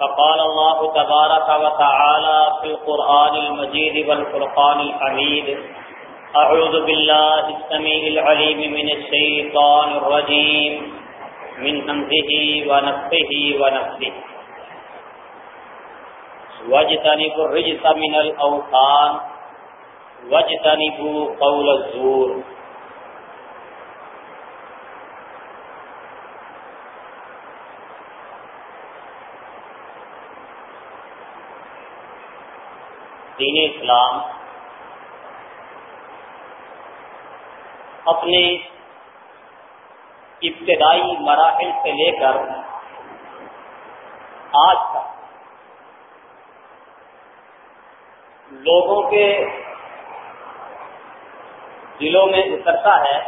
فقال الله تبارك وتعالى في القرآن المجيد والفرقان الحميد. أعوذ بالله السميع العليم من الشيطان الرجيم. من همزه ونفه ونفه واجتنبوا الرجس من الأوطان واجتنبوا قول الزور. دین اسلام اپنے ابتدائی مراحل سے لے کر آج تک لوگوں کے دلوں میں اترتا ہے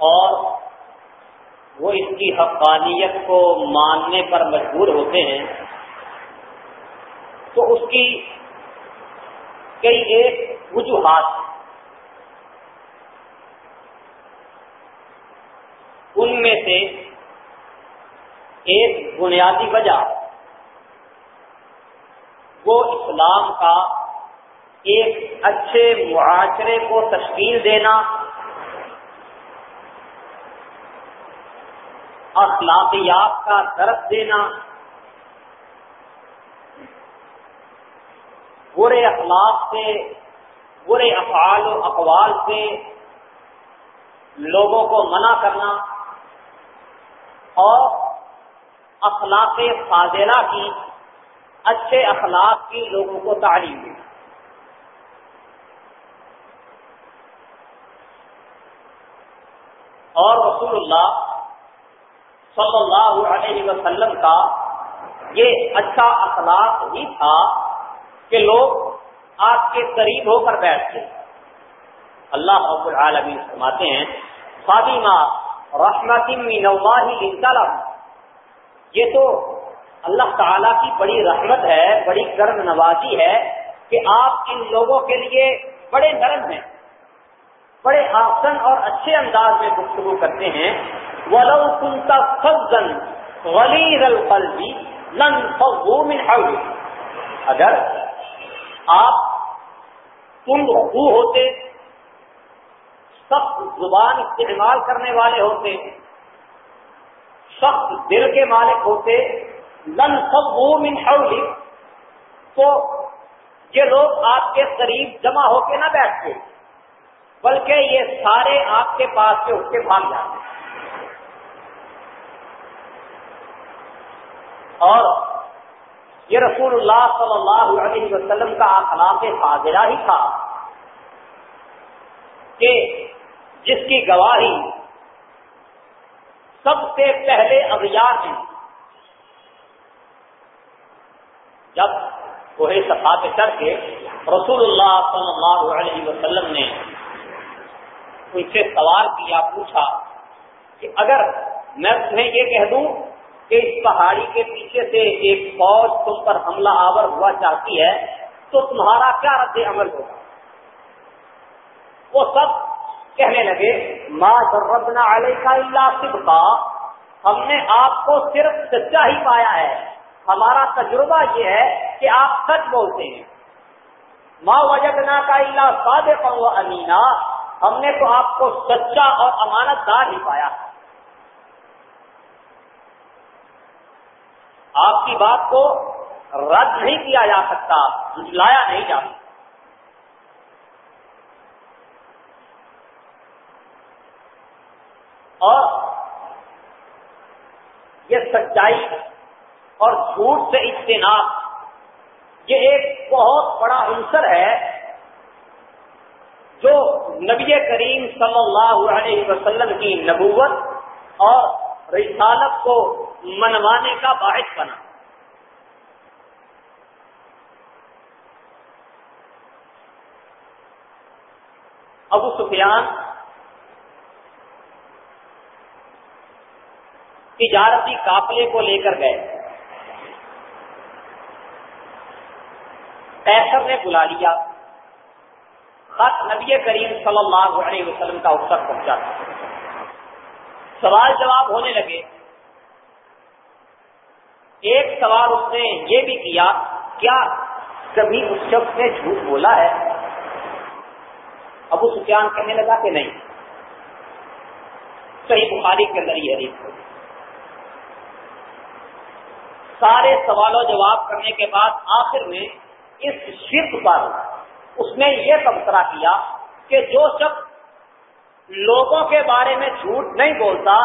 اور وہ اس کی حقانیت کو ماننے پر مجبور ہوتے ہیں تو اس کی کئی ایک وجوہات ان میں سے ایک بنیادی وجہ وہ اسلام کا ایک اچھے معاشرے کو تشکیل دینا اخلاقیات کا درد دینا، برے اخلاق سے، برے افعال و اقوال سے لوگوں کو منع کرنا اور اخلاق فاضلہ کی، اچھے اخلاق کی لوگوں کو تعلیم دینا۔ اور رسول اللہ صلی اللہ علیہ وسلم کا یہ اچھا اخلاق ہی تھا کہ لوگ آپ کے قریب ہو کر بیٹھتے اللہ رب العالمین فرماتے ہیں، فاطمہ رحمت یہ تو اللہ تعالی کی بڑی رحمت ہے، بڑی کرم نوازی ہے کہ آپ ان لوگوں کے لیے بڑے نرم ہیں، بڑے آسن اور اچھے انداز میں گفتگو کرتے ہیں۔ ولو كنت فظا غليظ القلب لن فضوا من حولك. اگر آپ تند خو ہوتے، سخت زبان استعمال کرنے والے ہوتے، سخت دل کے مالک ہوتے، لن فضوا من حولك، تو یہ لوگ آپ کے قریب جمع ہو کے نہ بیٹھتے، بلکہ یہ سارے آپ کے پاس سے اٹھ کے بھاگ جاتے۔ اور یہ رسول اللہ صلی اللہ علیہ وسلم کا اخلاق فاضلہ ہی تھا کہ جس کی گواہی سب سے پہلے اغیار ہیں جب کوہ صفا پہ کے رسول اللہ صلی اللہ علیہ وسلم نے ان سے سوال کیا، پوچھا کہ اگر میں تمہیں یہ کہہ دوں کہ اس پہاڑی کے پیچھے سے ایک فوج تم پر حملہ آور ہوا چاہتی ہے، تو تمہارا کیا رد عمل ہوگا؟ وہ سب کہنے لگے ماں ربنا علیہ کا اللہ کا ہم نے آپ کو صرف سچا ہی پایا ہے۔ ہمارا تجربہ یہ ہے کہ آپ سچ بولتے ہیں۔ ماں وجدنا کا اللہ صادق و امینا ہم نے تو آپ کو سچا اور امانت دار ہی پایا ہے آپ کی بات کو رد نہیں کیا جا سکتا جھلایا نہیں جا سکتا۔ اور یہ سچائی اور جھوٹ سے اجتناب، یہ ایک بہت بڑا عنصر ہے جو نبی کریم صلی اللہ علیہ وسلم کی نبوت اور رسالت کو منوانے کا باعث بنا۔ ابو سفیان تجارتی قافلے کو لے کر گئے۔ قیصر نے بلا لیا۔ خط نبی کریم صلی اللہ علیہ وسلم کا اتر پہنچا۔ سوال جواب ہونے لگے۔ ایک سوال اس نے یہ بھی کیا کیا کبھی اس شخص نے جھوٹ بولا ہے؟ ابو سفیان کہنے لگا کہ نہیں۔ صحیح بخاری کے اندر یہ حدیث ہوگی سارے سوال و جواب کرنے کے بعد آخر میں اس شرک پر اس نے یہ تبصرہ کیا کہ جو شخص لوگوں کے بارے میں جھوٹ نہیں بولتا،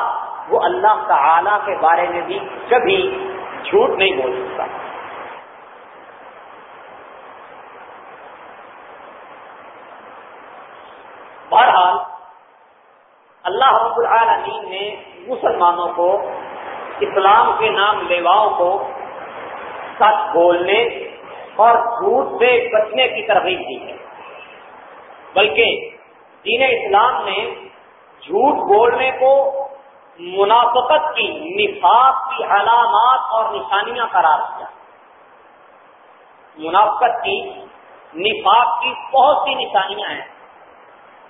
وہ اللہ تعالی کے بارے میں بھی کبھی جھوٹ نہیں بول سکتا۔ بہرحال، اللہ رب العالمین نے مسلمانوں کو، اسلام کے نام لیواؤں کو سچ بولنے اور جھوٹ سے بچنے کی ترغیب دی ہے۔ بلکہ دین اسلام نے جھوٹ بولنے کو منافقت کی، نفاق کی علامات اور نشانیاں قرار دیا۔ منافقت کی، نفاق کی بہت سی نشانیاں ہیں۔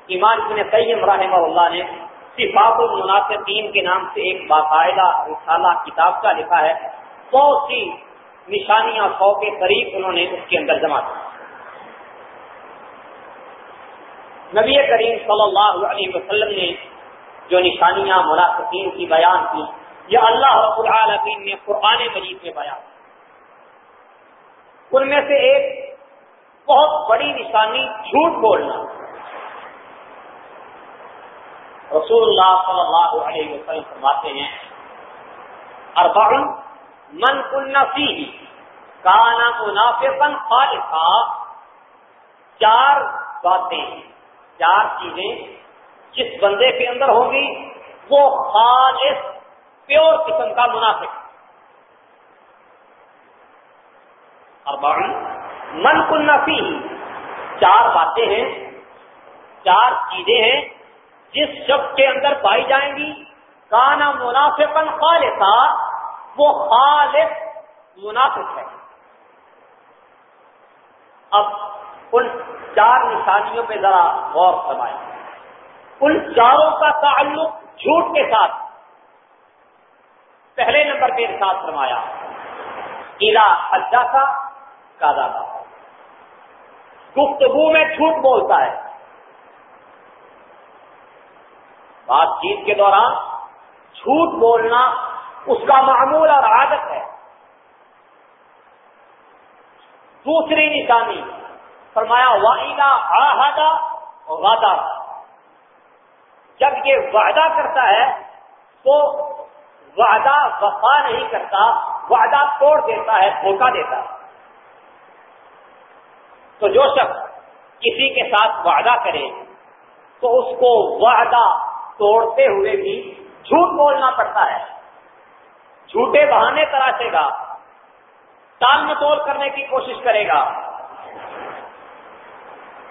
ایمان ابن قیم رحمہ اللہ نے صفات المنافقین کے نام سے ایک باقاعدہ رسالہ، کتاب کا لکھا ہے۔ بہت سی نشانیاں سو کے قریب انہوں نے اس کے اندر جمع کی۔ نبی کریم صلی اللہ علیہ وسلم نے جو نشانیاں، منافقین کی بیان کی، یہ اللہ رب العالمین نے قرآن مجید میں بیان ان میں سے ایک بہت بڑی نشانی جھوٹ بولنا۔ رسول اللہ صلی اللہ علیہ وسلم فرماتے ہیں اربع من کن فی کانا منافقا خالصا، چار باتیں چار چیزیں جس بندے کے اندر ہوں گی، وہ خالص پیور قسم کا منافق۔ اربع من کنفی چار باتیں ہیں، چار چیزیں ہیں جس شخص کے اندر پائی جائیں گی۔ کانا منافقن خالصا، وہ خالص منافق ہے۔ اب ان چار نشانیوں پہ ذرا غور فرمائیں۔ ان چاروں کا تعلق جھوٹ کے ساتھ۔ پہلے نمبر پہ ساتھ فرمایا الا اجاسا کا دادا گفتگو میں جھوٹ بولتا ہے۔ بات چیت کے دوران جھوٹ بولنا اس کا معمول اور عادت ہے۔ دوسری نشانی فرمایا واحدہ آہدا وعدہ جب یہ وعدہ کرتا ہے، تو وعدہ وفا نہیں کرتا، وعدہ توڑ دیتا ہے، دھوکہ دیتا ہے۔ تو جو شخص کسی کے ساتھ وعدہ کرے، تو اس کو وعدہ توڑتے ہوئے بھی جھوٹ بولنا پڑتا ہے۔ جھوٹے بہانے تراشے گا تال متول کرنے کی کوشش کرے گا۔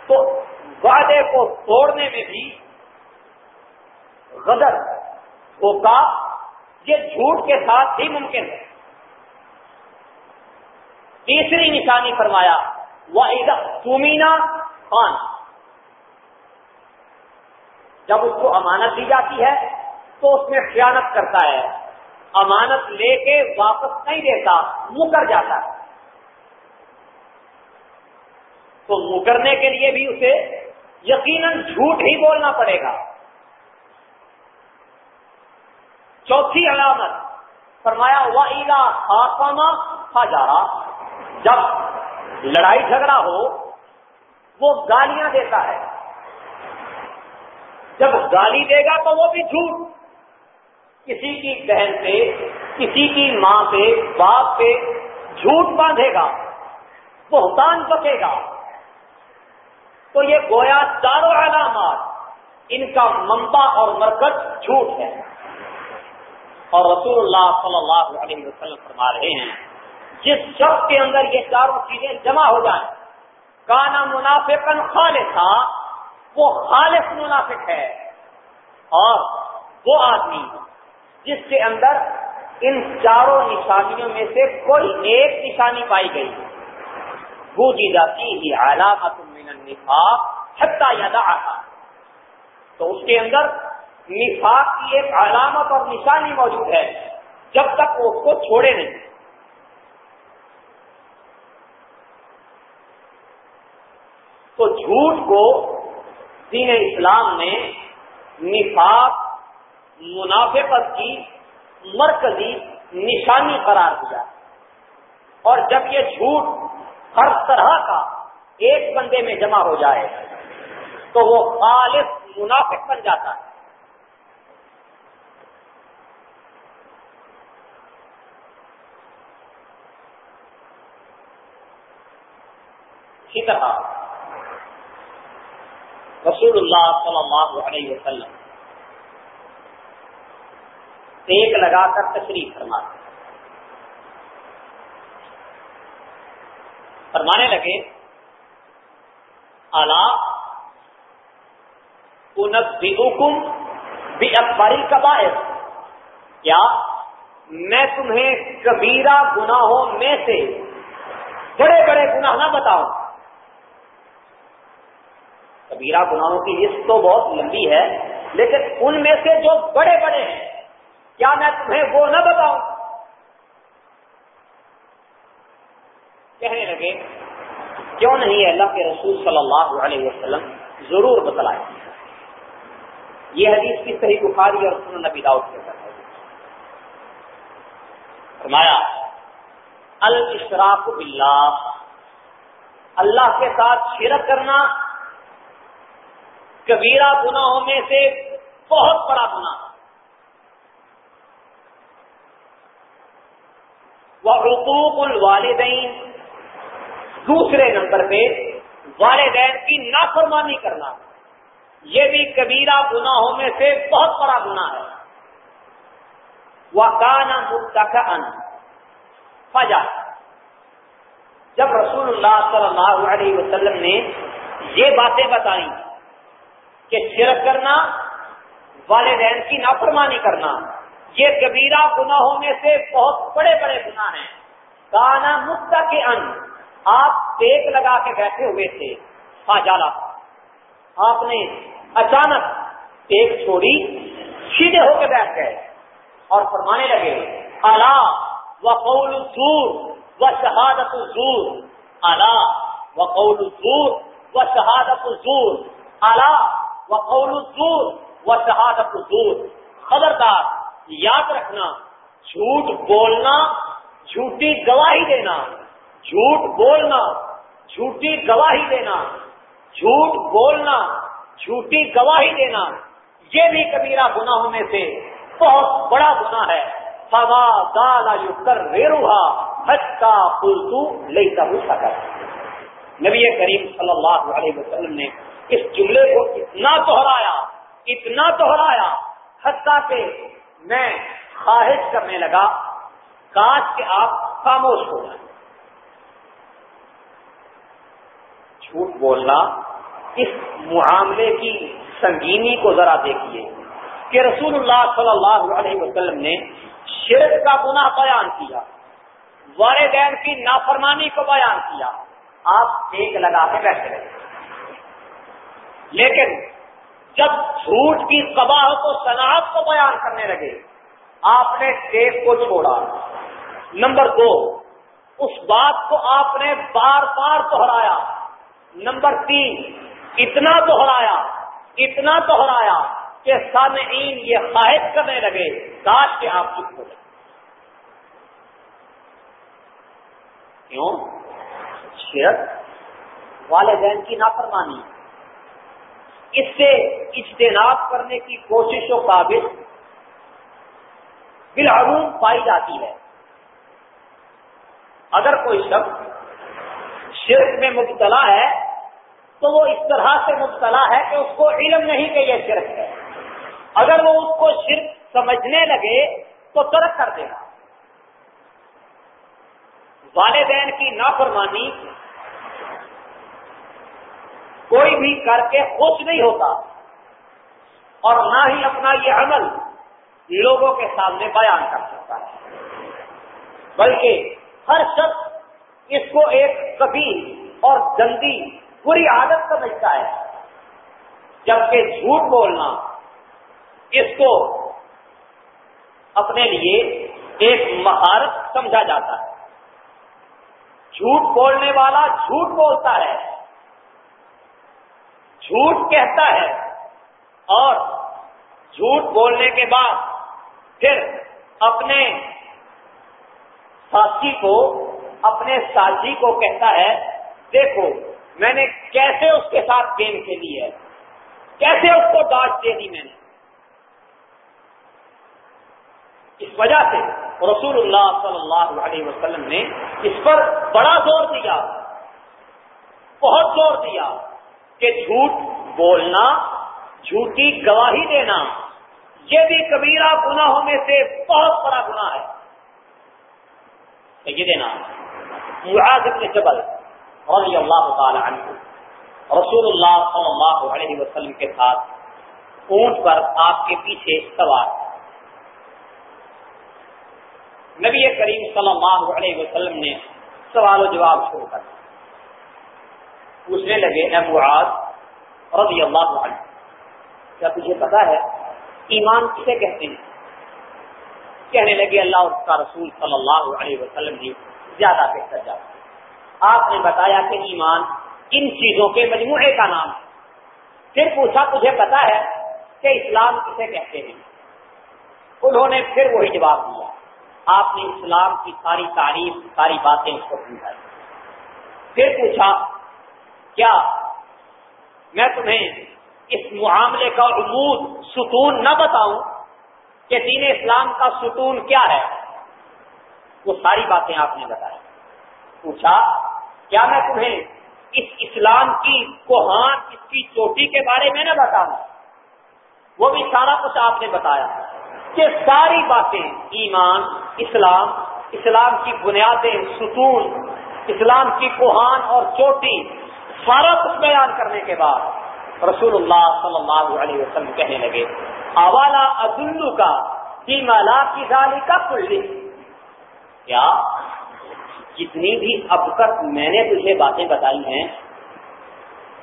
تو وعدے کو توڑنے میں بھی غدر ہوگا یہ جھوٹ کے ساتھ ہی ممکن ہے۔ تیسری نشانی فرمایا وہ تمینا خان جب اس کو امانت دی جاتی ہے تو اس میں خیانت کرتا ہے۔ امانت لے کے واپس نہیں دیتا، مکر جاتا ہے۔ تو مکرنے کے لیے بھی اسے یقیناً جھوٹ ہی بولنا پڑے گا۔ چوتھی علامت، فرمایا واحدہ خاصامہ تھا جب لڑائی جھگڑا ہو، وہ گالیاں دیتا ہے۔ جب گالی دے گا تو وہ بھی جھوٹ۔ کسی کی بہن پہ، کسی کی ماں پہ، باپ پہ جھوٹ باندھے گا۔ بہتان بکے گا۔ تو یہ گویا چاروں علامات، ان کا منبع اور مرکز جھوٹ ہے۔ اور رسول اللہ صلی اللہ علیہ وسلم فرما رہے ہیں، جس شخص کے اندر یہ چاروں چیزیں جمع ہو جائیں، کانا منافقن خالصا، وہ خالص منافق ہے۔ اور وہ آدمی جس کے اندر ان چاروں نشانیوں میں سے کوئی ایک نشانی پائی گئی۔ وہ جی جاتی ہی من النفاق حتی یادا تو اس کے اندر نفاق کی ایک علامت اور نشانی موجود ہے، جب تک وہ اس کو چھوڑے نہیں۔ تو جھوٹ کو دین اسلام نے نفاق، منافقت کی مرکزی نشانی قرار دیا۔ اور جب یہ جھوٹ ہر طرح کا ایک بندے میں جمع ہو جائے تو وہ خالص منافق بن جاتا ہے۔ اسی طرح رسول اللہ صلی اللہ علیہ وسلم ٹیک لگا کر تشریف فرما فرمانے لگے آلہ حکم بھی اکبری کا باعث کیا میں تمہیں کبیرہ گناہوں میں سے بڑے بڑے گناہ نہ بتاؤں۔ کبیرہ گناہوں کی لسٹ تو بہت لمبی ہے، لیکن ان میں سے جو بڑے بڑے ہیں، کیا میں تمہیں وہ نہ بتاؤں؟ کہنے لگے، کیوں نہیں اللہ کے رسول صلی اللہ علیہ وسلم ضرور بتلائے یہ حدیث کی صحیح بخاری اور سنن نبی داؤد کے ساتھ فرمایا، الاشراق باللہ. اللہ کے ساتھ شرک کرنا کبیرہ گناہوں میں سے بہت بڑا گناہ وہ حقوق الوالدین دوسرے نمبر پہ والدین کی نافرمانی کرنا۔ یہ بھی کبیرہ گناہوں میں سے بہت بڑا گناہ ہے۔ وہ کانا ان فجا۔ جب رسول اللہ صلی اللہ علیہ وسلم نے یہ باتیں بتائیں کہ شرک کرنا، والدین کی نافرمانی کرنا، یہ کبیرہ گناہوں میں سے بہت بڑے بڑے گناہ ہیں۔ کانا مکتا کے ان آپ ٹیک لگا کے بیٹھے ہوئے تھے جالا آپ نے اچانک ٹیک چھوڑی، سیدھے ہو کے بیٹھ گئے اور فرمانے لگے اللہ و قول و شہادت زور اللہ و قول و شہادت زور اللہ و قول و شہادت زور خبردار، یاد رکھنا، جھوٹ بولنا، جھوٹی گواہی دینا۔ جھوٹ بولنا، جھوٹی گواہی دینا، جھوٹ بولنا، جھوٹی گواہی دینا، یہ بھی کبیرہ گناہوں میں سے بہت بڑا گناہ ہے۔ سوا دالا یو کر ریروہا ہچکا پلتو لیتا ہو سکا نبی کریم صلی اللہ علیہ وسلم نے اس جملے کو اتنا دوہرایا اتنا دوہرایا حتیٰ کہ میں خواہش کرنے لگا، کاش کے آپ خاموش ہو جائیں۔ جھوٹ بولنا، اس معاملے کی سنگینی کو ذرا دیکھیے کہ رسول اللہ صلی اللہ علیہ وسلم نے شرک کا گناہ بیان کیا، والدین کی نافرمانی کو بیان کیا۔ آپ ایک لگا کے بیٹھے رہے۔ لیکن جب جھوٹ کی قباہ کو، صنعت کو بیان کرنے لگے، آپ نے ٹیپ کو چھوڑا۔ نمبر دو، اس بات کو آپ نے بار بار دہرایا۔ نمبر تین، اتنا دہرایا اتنا دہرایا کہ سامعین یہ خواہش کرنے لگے، کاش کے آپ چپ ہو گئے کیوں؟ شرک والدین کی نافرمانی۔ اس سے اجتناب کرنے کی کوششوں کا بھی بالعروم پائی جاتی ہے۔ اگر کوئی شخص شرک میں مبتلا ہے تو وہ اس طرح سے مبتلا ہے کہ اس کو علم نہیں کہ یہ شرک ہے۔ اگر وہ اس کو شرک سمجھنے لگے تو ترک کر دے گا والدین کی نافرمانی کوئی بھی کر کے خوش نہیں ہوتا اور نہ ہی اپنا یہ عمل لوگوں کے سامنے بیان کر سکتا ہے۔ بلکہ ہر شخص اس کو ایک کبھی اور جلدی بری عادت سمجھتا ہے۔ جبکہ جھوٹ بولنا اس کو اپنے لیے ایک مہارت سمجھا جاتا ہے۔ جھوٹ بولنے والا جھوٹ بولتا ہے۔ جھوٹ کہتا ہے۔ اور جھوٹ بولنے کے بعد پھر اپنے ساتھی کو، اپنے ساتھی کو کہتا ہے، دیکھو میں نے کیسے اس کے ساتھ گیم کھیلی ہے؟ کیسے اس کو ڈانٹ دے دی میں نے؟ اس وجہ سے رسول اللہ صلی اللہ علیہ وسلم نے اس پر بڑا زور دیا، بہت زور دیا کہ جھوٹ بولنا، جھوٹی گواہی دینا، یہ بھی کبیرہ گناہوں میں سے بہت بڑا گناہ ہے۔ یہ دینا معاذ ابن جبل رضی اللہ تعالی عنہ، رسول اللہ صلی اللہ علیہ وسلم کے ساتھ اونٹ پر آپ کے پیچھے سوار۔ نبی کریم صلی اللہ علیہ وسلم نے سوال و جواب شروع کر پوچھنے لگے، اے معاذ، رضی اللہ عنہ، کیا تجھے پتا ہے ایمان کسے کہتے ہیں؟ کہنے لگے، اللہ اور اس کا رسول صلی اللہ علیہ وسلم جی زیادہ بہتر جاتا آپ نے بتایا کہ ایمان ان چیزوں کے مجموعے کا نام ہے۔ پھر پوچھا، تجھے پتا ہے کہ اسلام کسے کہتے ہیں؟ انہوں نے پھر وہی جواب دیا۔ آپ نے اسلام کی ساری تعریف، ساری باتیں اس کو سمجھائی۔ پھر پوچھا، کیا میں تمہیں اس معاملے کا عمود، ستون نہ بتاؤں کہ دین اسلام کا ستون کیا ہے؟ وہ ساری باتیں آپ نے بتائی۔ پوچھا کیا میں تمہیں اس اسلام کی کوہان، اس کی چوٹی کے بارے میں نہ بتاؤں؟ وہ بھی سارا کچھ آپ نے بتایا کہ ساری باتیں، ایمان، اسلام اسلام کی بنیادیں، ستون، اسلام کی کوہان اور چوٹی، سارا کچھ بیان کرنے کے بعد رسول اللہ صلی اللہ علیہ وسلم کہنے لگے اوالا عدالو کا مالا کی ڈالی کا کل کیا؟ جتنی بھی اب تک میں نے تجھے باتیں بتائی ہیں،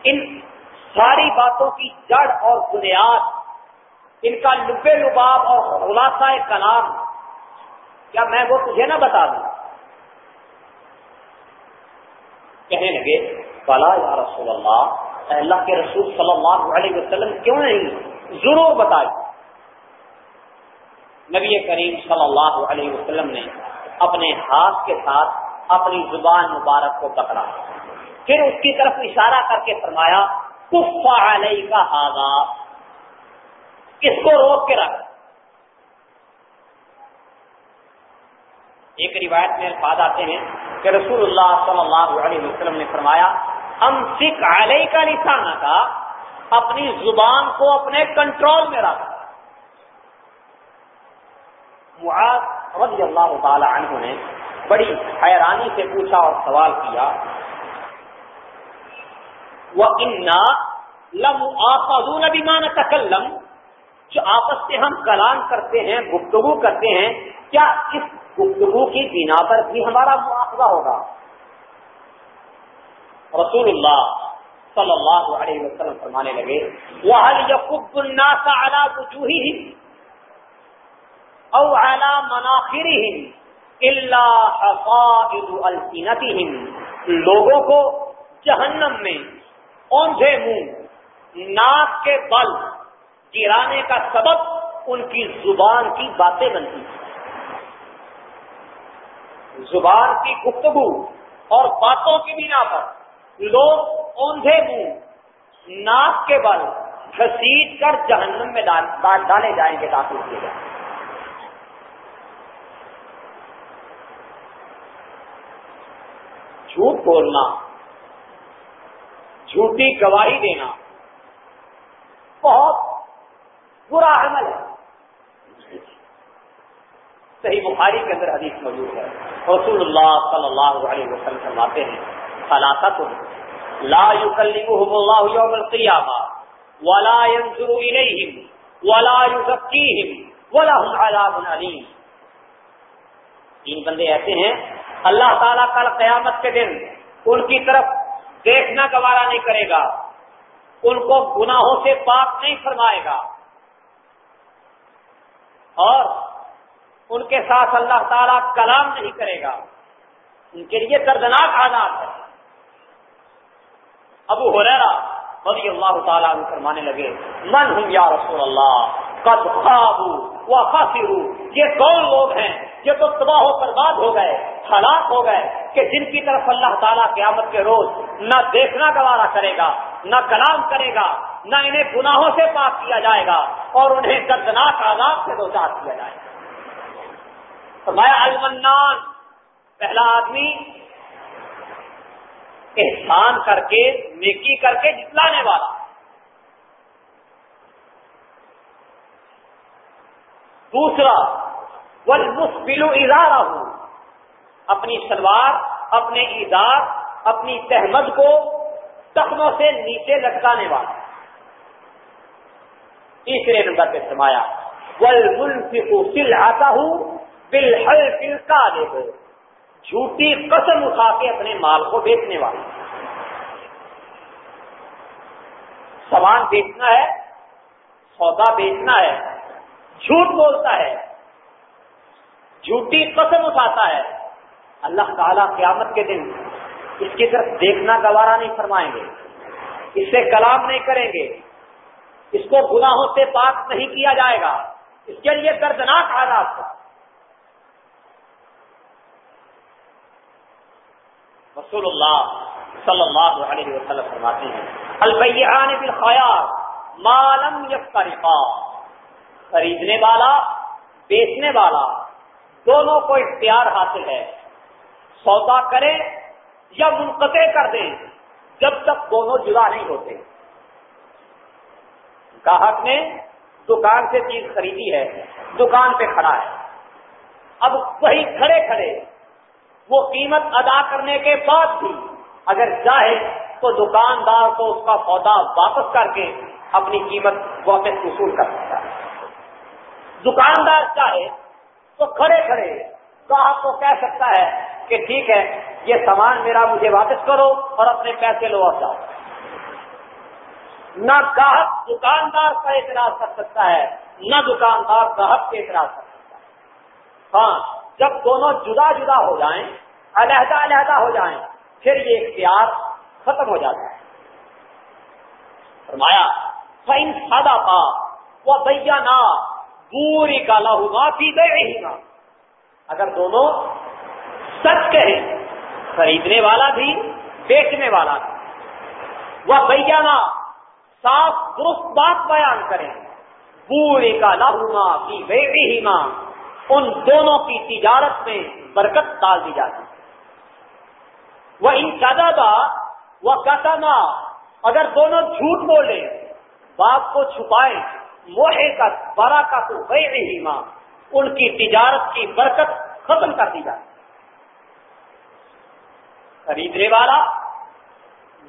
ان ساری باتوں کی جڑ اور بنیاد، ان کا لبے لباب اور خلاصہ کلام، کیا میں وہ تجھے نہ بتا دوں؟ کہنے لگے بلا یا رسول اللہ اللہ کے رسول صلی اللہ علیہ وسلم، کیوں نہیں؟ ضرور بتائی. نبی کریم صلی اللہ علیہ وسلم نے اپنے ہاتھ کے ساتھ اپنی زبان مبارک کو پکڑا۔ پھر اس کی طرف اشارہ کر کے فرمایا، کف علیہ کا ہاگا اس کو روک کے رکھ۔ ایک روایت میں الفاظ آتے ہیں کہ رسول اللہ صلی اللہ علیہ وسلم نے فرمایا ہم سکھ علیہ کا نشانہ کا اپنی زبان کو اپنے کنٹرول میں رکھ۔ معاذ رضی اللہ تعالی عنہ نے بڑی حیرانی سے پوچھا اور سوال کیا۔ وہ انا لم آخذون بما نتکلم جو آپس سے ہم کلام کرتے ہیں، گفتگو کرتے ہیں، کیا اس گفتگو کی بنا پر بھی ہمارا مواخذہ ہوگا؟ رسول اللہ صلی اللہ علیہ وسلم فرمانے لگے وہ او اعلی مناخری اللہ لوگوں کو جہنم میں اونجے منہ، ناک کے بل گرانے کا سبب ان کی زبان کی باتیں بنتی ہیں۔ زبان کی گفتگو اور باتوں کی بنا پر لوگ اوندھے منہ، ناک کے بل گھسیٹ کر جہنم میں ڈالے جائیں گے داخل کیے جائیں۔ جھوٹ بولنا، جھوٹی گواہی دینا بہت برا عمل ہے۔ صحیح بخاری کے اندر حدیث موجود ہے۔ رسول اللہ صلی اللہ علیہ وسلم فرماتے ہیں فلاقت لا يكلمهم الله يوم القيامة ولا ينظر إليهم ولا يزكيهم ولهم عذاب أليم تین بندے ایسے ہیں اللہ تعالیٰ کل قیامت کے دن ان کی طرف دیکھنا گوارا نہیں کرے گا، ان کو گناہوں سے پاک نہیں فرمائے گا۔ اور ان کے ساتھ اللہ تعالیٰ کلام نہیں کرے گا۔ ان کے لیے دردناک حالات ہے۔ ابو حریرا رضی اللہ تعالیٰ فرمانے لگے، من ہوں یا رسول اللہ؟ قد خوابو و خاصرو یہ کون لوگ ہیں یہ تو تباہ و برباد ہو گئے، ہلاک ہو گئے کہ جن کی طرف اللہ تعالیٰ قیامت کے روز نہ دیکھنا گوارا کرے گا، نہ کلام کرے گا، نہ انہیں گناہوں سے پاک کیا جائے گا اور انہیں دردناک آزاد سے دو چار کیا جائے گا۔ میں المنان، پہلا آدمی احسان کر کے، نیکی کر کے جتلانے والا۔ دوسرا ول ادارہ ہوں اپنی سلوار اپنے ادار، اپنی تحمد کو تخموں سے نیچے لٹکانے والا۔ تیسرے نمبر پہ سمایا ول ملک کو سل آتا ہوں بالحل فل کا دے جھوٹی قسم اٹھا کے اپنے مال کو بیچنے والا۔ سامان بیچنا ہے، سودا بیچنا ہے جھوٹ بولتا ہے، جھوٹی قسم اٹھاتا ہے۔ اللہ تعالیٰ قیامت کے دن اس کی طرف دیکھنا گوارا نہیں فرمائیں گے، اس سے کلام نہیں کریں گے۔ اس کو گناہوں سے پاک نہیں کیا جائے گا۔ اس کے لیے دردناک حالات رسول اللہ صلی اللہ علیہ وسلم فرماتے ہیں البیان بالخیار مالم یفترقا۔ خریدنے والا، بیچنے والا، دونوں کو اختیار حاصل ہے۔ سودا کرے یا منقطع کر دیں جب تک دونوں جدا نہیں ہوتے۔ گاہک نے دکان سے چیز خریدی ہے، دکان پہ کھڑا ہے۔ اب وہی کھڑے کھڑے، وہ قیمت ادا کرنے کے بعد بھی اگر چاہے تو دکاندار کو اس کا سودا واپس کر کے اپنی قیمت واپس وصول کر سکتا ہے۔ دکاندار چاہے تو کھڑے کھڑے گاہک کو کہہ سکتا ہے کہ ٹھیک ہے، یہ سامان میرا، مجھے واپس کرو اور اپنے پیسے لو اور جاؤ۔ نہ گاہک دکاندار کا اعتراض کر سکتا ہے، نہ دکاندار گاہک کے اعتراض کر سکتا ہے۔ ہاں جب دونوں جدا جدا ہو جائیں، علیحدہ علیحدہ ہو جائیں، پھر یہ اختیار ختم ہو جاتا ہے۔ فرمایا سائن سادہ تھا وہ بھیا نہ پوری کالا ہوا پی گئے گا اگر دونوں سچ کہیں، خریدنے والا بھی، بیچنے والا بھی۔ وہ بھیا صاف، درست بات بیان کریں۔ پوری کا لاہما کی ماں ان دونوں کی تجارت میں برکت ڈال دی جاتی۔ وہ ان زیادہ وہ کتنا اگر دونوں جھوٹ بولے بات کو چھپائیں موہے کا برا کا تو گئے ماں ان کی تجارت کی برکت ختم کر دی جاتی خریدنے والا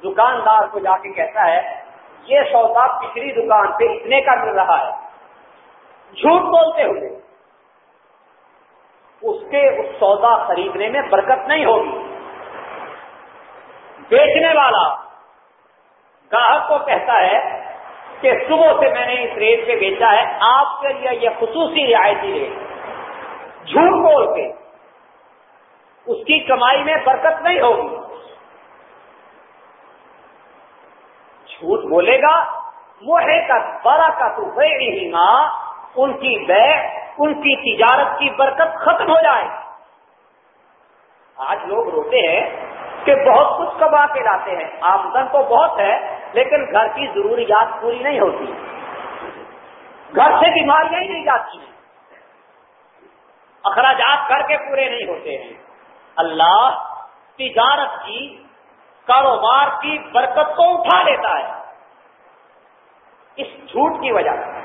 دکاندار کو جا کے کہتا ہے، یہ سودا پچھلی دکان پہ اتنے کا مل رہا ہے۔ جھوٹ بولتے ہوئے، اس کے اس سودا خریدنے میں برکت نہیں ہوگی۔ بیچنے والا گاہک کو کہتا ہے کہ صبح سے میں نے اس ریٹ پہ بیچا ہے، آپ کے لیے یہ خصوصی رعایتی ریٹ جھوٹ بول کے اس کی کمائی میں برکت نہیں ہوگی۔ جھوٹ بولے گا موہے کا بڑا کا تو ہی ماں ان کی بے، ان کی تجارت کی برکت ختم ہو جائے۔ آج لوگ روتے ہیں کہ بہت کچھ کما کے لاتے ہیں۔ آمدن تو بہت ہے لیکن گھر کی ضروریات پوری نہیں ہوتی۔ گھر سے بیماریاں ہی نہیں جاتی۔ ہیں اخراجات گھر کے پورے نہیں ہوتے ہیں۔ اللہ تجارت کی کاروبار کی برکت کو اٹھا لیتا ہے۔ اس جھوٹ کی وجہ سے۔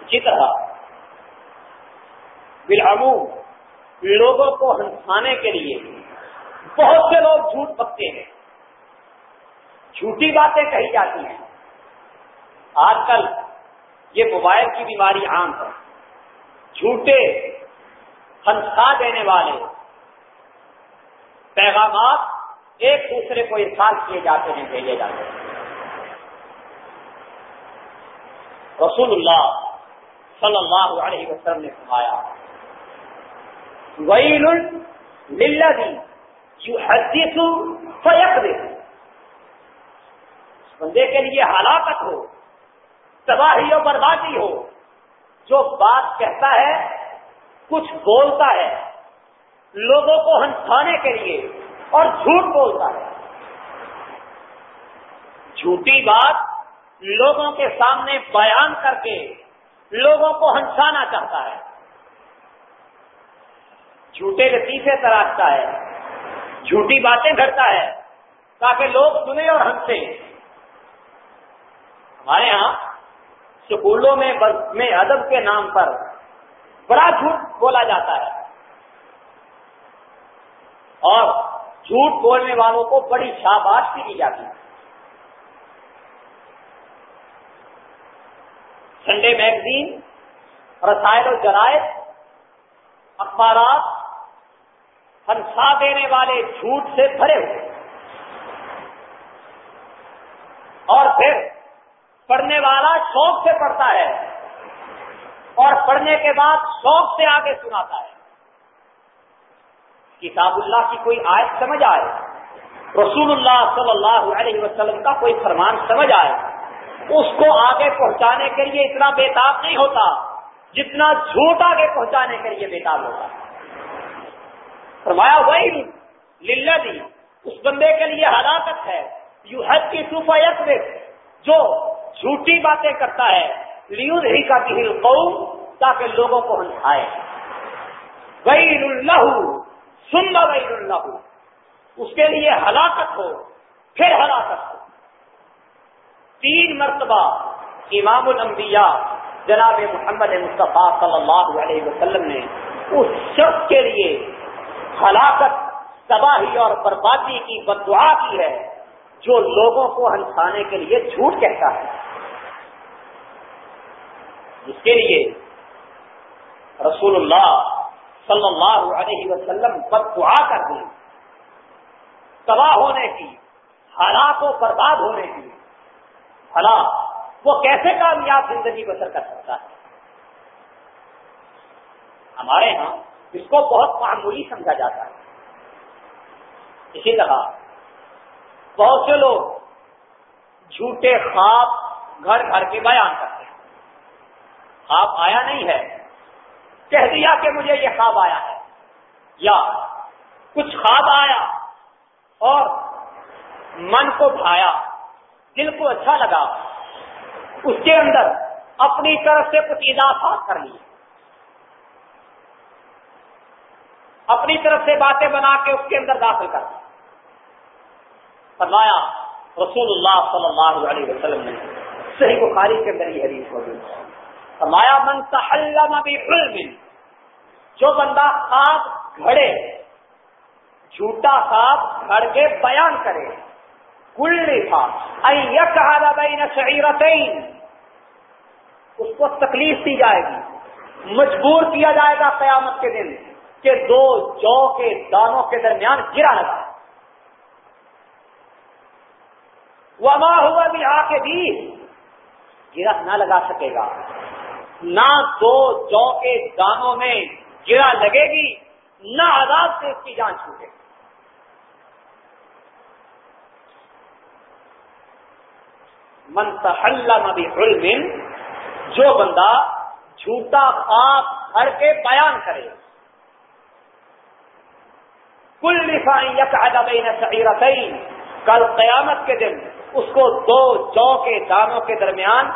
اسی طرح بالعموم، لوگوں کو ہنسانے کے لیے بہت سے لوگ جھوٹ بکتے ہیں۔ جھوٹی باتیں کہی جاتی ہیں۔ آج کل یہ موبائل کی بیماری عام ہے۔ جھوٹے ہنسا دینے والے پیغامات ایک دوسرے کو ارسال کیے جاتے ہیں، بھیجے جاتے ہیں۔ رسول اللہ صلی اللہ علیہ وسلم نے فرمایا، ویل للذی یحدث فیقذف بندے کے لیے ہلاکت ہو، تباہی و بربادی ہو، جو بات کہتا ہے، کچھ بولتا ہے، لوگوں کو ہنسانے کے لیے اور جھوٹ بولتا ہے۔ جھوٹی بات لوگوں کے سامنے بیان کر کے لوگوں کو ہنسانا چاہتا ہے۔ جھوٹے لطیفے تراشتا ہے۔ جھوٹی باتیں گھڑتا ہے تاکہ لوگ سنیں اور ہنسیں۔ ہمارے ہاں سکولوں میں میں ادب کے نام پر بڑا جھوٹ بولا جاتا ہے۔ اور جھوٹ بولنے والوں کو بڑی شاباش بھی دی جاتی ہے۔ سنڈے میگزین، رسائل و جرائد، اخبارات ہنسا دینے والے جھوٹ سے بھرے ہوئے۔ اور پھر پڑھنے والا شوق سے پڑھتا ہے اور پڑھنے کے بعد شوق سے آگے سناتا ہے۔ کتاب اللہ کی کوئی آیت سمجھ آئے؟ رسول اللہ صلی اللہ علیہ وسلم کا کوئی فرمان سمجھ آئے؟ اس کو آگے پہنچانے کے لیے اتنا بےتاب نہیں ہوتا جتنا جھوٹ آگے پہنچانے کے لیے بےتاب ہوتا۔ ہے فرمایا وہی للہ دی اس بندے کے لیے ہلاکت ہے۔ یو حد کی صوفہ جو جھوٹی باتیں کرتا ہے۔ لیو ہی کا کہل قوم تاکہ لوگوں کو ہنسائے۔ ویل اللہ سن ویل اللہ اس کے لیے ہلاکت ہو، پھر ہلاکت ہو۔ تین مرتبہ امام الانبیاء جناب محمد مصطفیٰ صلی اللہ علیہ وسلم نے اس شخص کے لیے ہلاکت تباہی اور بربادی کی بدعا کی ہے، جو لوگوں کو ہنسانے کے لیے جھوٹ کہتا ہے۔ جس کے لیے رسول اللہ صلی اللہ علیہ وسلم بد دعا کر دی۔ تباہ ہونے کی ہلاک و برباد ہونے کی۔ بھلا، وہ کیسے کامیاب زندگی بسر کر سکتا ہے؟ ہمارے ہاں اس کو بہت معمولی سمجھا جاتا ہے۔ اسی طرح بہت سے لوگ جھوٹے خواب گھر گھر کے بیان کرتے ہیں۔ خواب آیا نہیں ہے۔ کہہ دیا کہ مجھے یہ خواب آیا ہے۔ یا کچھ خواب آیا اور من کو بھایا، دل کو اچھا لگا، اس کے اندر اپنی طرف سے کچھ اضافات کر لیے۔ اپنی طرف سے باتیں بنا کے اس کے اندر داخل کر فرمایا، رسول اللہ صلی اللہ علیہ وسلم نے صحیح بخاری کے اندر یہ حدیث ہو فرمایا، من تحلم بعلم، جو بندہ خواب گھڑے، جھوٹا خواب گھڑ کے بیان کرے، کل تھا بین شعیرتین، اس کو تکلیف دی جائے گی، مجبور کیا جائے گا قیامت کے دن۔ کہ دو جو کے دانوں کے درمیان گرا لگا۔ وما ہوا بھی آ کے بھی گرا نہ لگا سکے گا۔ نہ دو جو کے دانوں میں گرا لگے گی، نہ آزاد سے اس کی جان چھوٹے گی۔ منتحلم بعلم، جو بندہ جھوٹا خواب ہر کے بیان کرے۔ کل یقعد بین سعیرتین، کل قیامت کے دن اس کو دو جو کے دانوں کے درمیان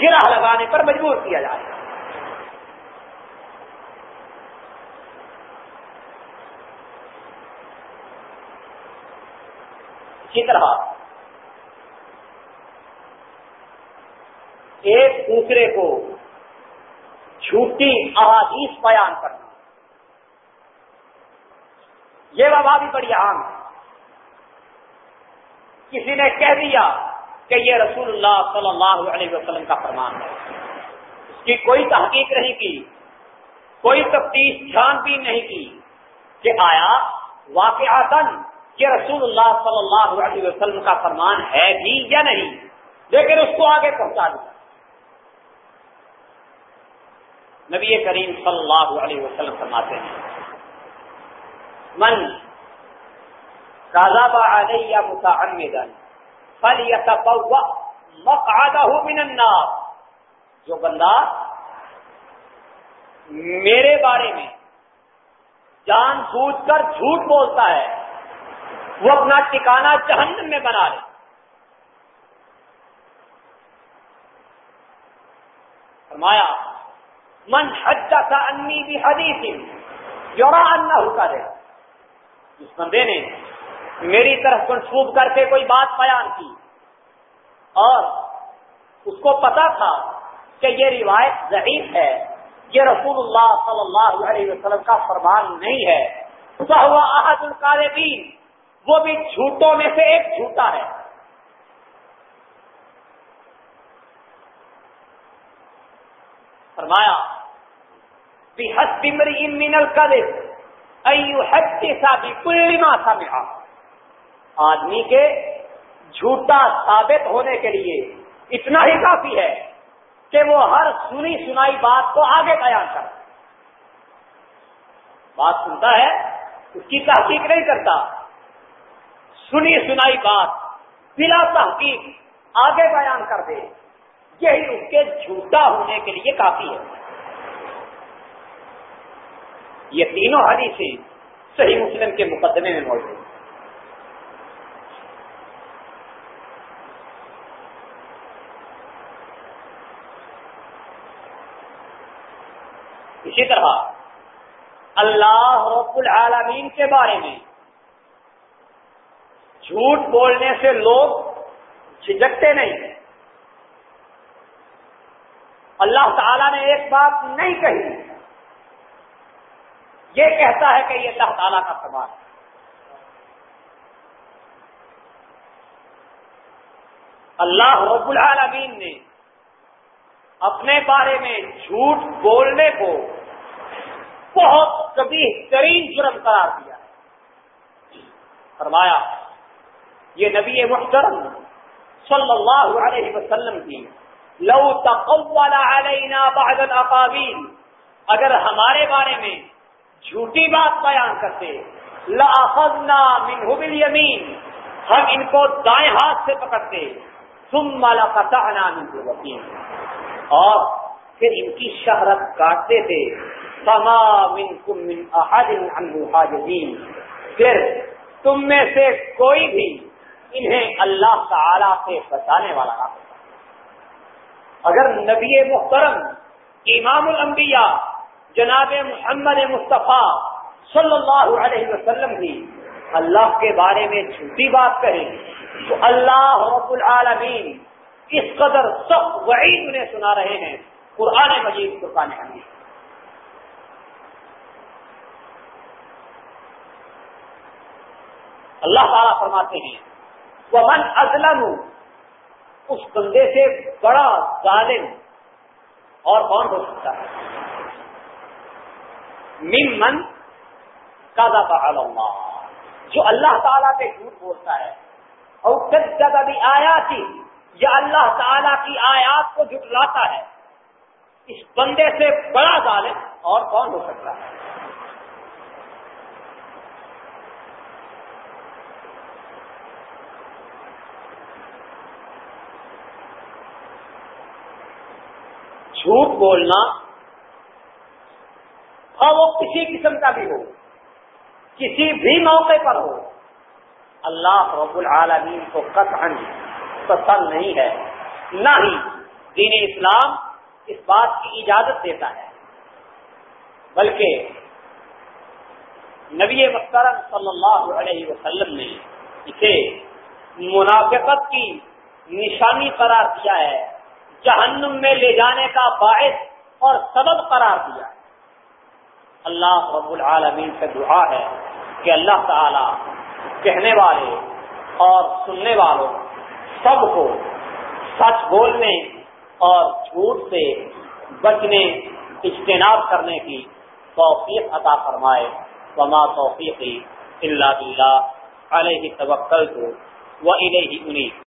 گرہ لگانے پر مجبور کیا جائے اسی طرح ایک دوسرے کو جھوٹی احادیث بیان کرنا۔ یہ وبا بھی بڑی عام ہے۔ کسی نے کہہ دیا کہ یہ رسول اللہ صلی اللہ علیہ وسلم کا فرمان ہے۔ اس کی کوئی تحقیق نہیں کی، کوئی تفتیش چھان بھی نہیں کی کہ آیا واقعات یہ رسول اللہ صلی اللہ علیہ وسلم کا فرمان ہے بھی یا نہیں، لیکن اس کو آگے پہنچا دیا۔ نبی کریم صلی اللہ علیہ وسلم فرماتے ہیں من علیہ متعمدا فلیتبوأ مقعدہ من النار. جو بندہ میرے بارے میں جان بوجھ کر جھوٹ بولتا ہے، وہ اپنا ٹکانا جہنم میں بنا لے۔ فرمایا، من حجا کا انی بھی حدیث یورا انا ہوتا رہے اس بندے نے میری طرف منسوب کر کے کوئی بات بیان کی اور اس کو پتا تھا کہ یہ روایت ضعیف ہے، یہ رسول اللہ صلی اللہ علیہ وسلم کا فرمان نہیں ہے۔ احد القالبین وہ بھی جھوٹوں میں سے ایک جھوٹا ہے۔ فرمایا من القدر کل ما سمع. آدمی کے جھوٹا ثابت ہونے کے لیے اتنا ہی کافی ہے کہ وہ ہر سنی سنائی بات کو آگے بیان کر بات سنتا ہے، اس کی تحقیق نہیں کرتا۔ سنی سنائی بات بلا تحقیق آگے بیان کر دے۔ یہی اس کے جھوٹا ہونے کے لیے کافی ہے۔ یہ تینوں حدیثیں صحیح مسلم کے مقدمے میں موجود ہیں۔ اسی طرح اللہ رب العالمین کے بارے میں جھوٹ بولنے سے لوگ جھجکتے نہیں۔ اللہ تعالی نے ایک بات نہیں کہی۔ یہ کہتا ہے کہ یہ اللہ تعالیٰ کا فرمان ہے۔ اللہ رب العالمین نے اپنے بارے میں جھوٹ بولنے کو بہت کبھی ترین جرم قرار دیا ہے۔ فرمایا، یہ نبی محترم صلی اللہ علیہ وسلم کی، لو تقول علینا بعد الاقابین اگر ہمارے بارے میں جھوٹی بات بیان کرتے لاخذنا منه بالیمین ہم ان کو دائیں ہاتھ سے پکڑتے ثم لقطعنا منه الوتین اور پھر ان کی شہرت کاٹتے تھے۔ فما منکم من احد پھر تم میں سے کوئی بھی انہیں اللہ تعالی سے بچانے والا نہ اگر نبی محترم، امام الانبیاء جناب محمد مصطفیٰ صلی اللہ علیہ وسلم بھی اللہ کے بارے میں جھوٹی بات کریں تو اللہ رب العالمین اس قدر سخت وعید انہیں سنا رہے ہیں قرآن مجید قرآن حمید اللہ تعالیٰ فرماتے ہیں وہ من ازلم اس بندے سے بڑا ظالم اور کون ہو سکتا ہے؟ ممن کا اللہ جو اللہ تعالیٰ پہ جھوٹ بولتا ہے اور کس جگہ بھی آیا تھی یا اللہ تعالیٰ کی آیات کو جھٹلاتا ہے، اس بندے سے بڑا ظالم اور کون ہو سکتا ہے؟ جھوٹ بولنا کسی قسم کا بھی ہو، کسی بھی موقع پر ہو، اللہ رب العالمین کو قطعا پسند نہیں ہے، نہ ہی دین اسلام اس بات کی اجازت دیتا ہے۔ بلکہ نبی مخترم صلی اللہ علیہ وسلم نے اسے منافقت کی نشانی قرار دیا ہے، جہنم میں لے جانے کا باعث اور سبب قرار دیا ہے۔ اللہ رب العالمین سے دعا ہے کہ اللہ تعالی کہنے والے اور سننے والوں سب کو سچ بولنے اور جھوٹ سے بچنے، اجتناب کرنے کی توفیق عطا فرمائے۔ وما توفیقی اللہ بلّہ علیہ توکل کو وہ انہیں انہیں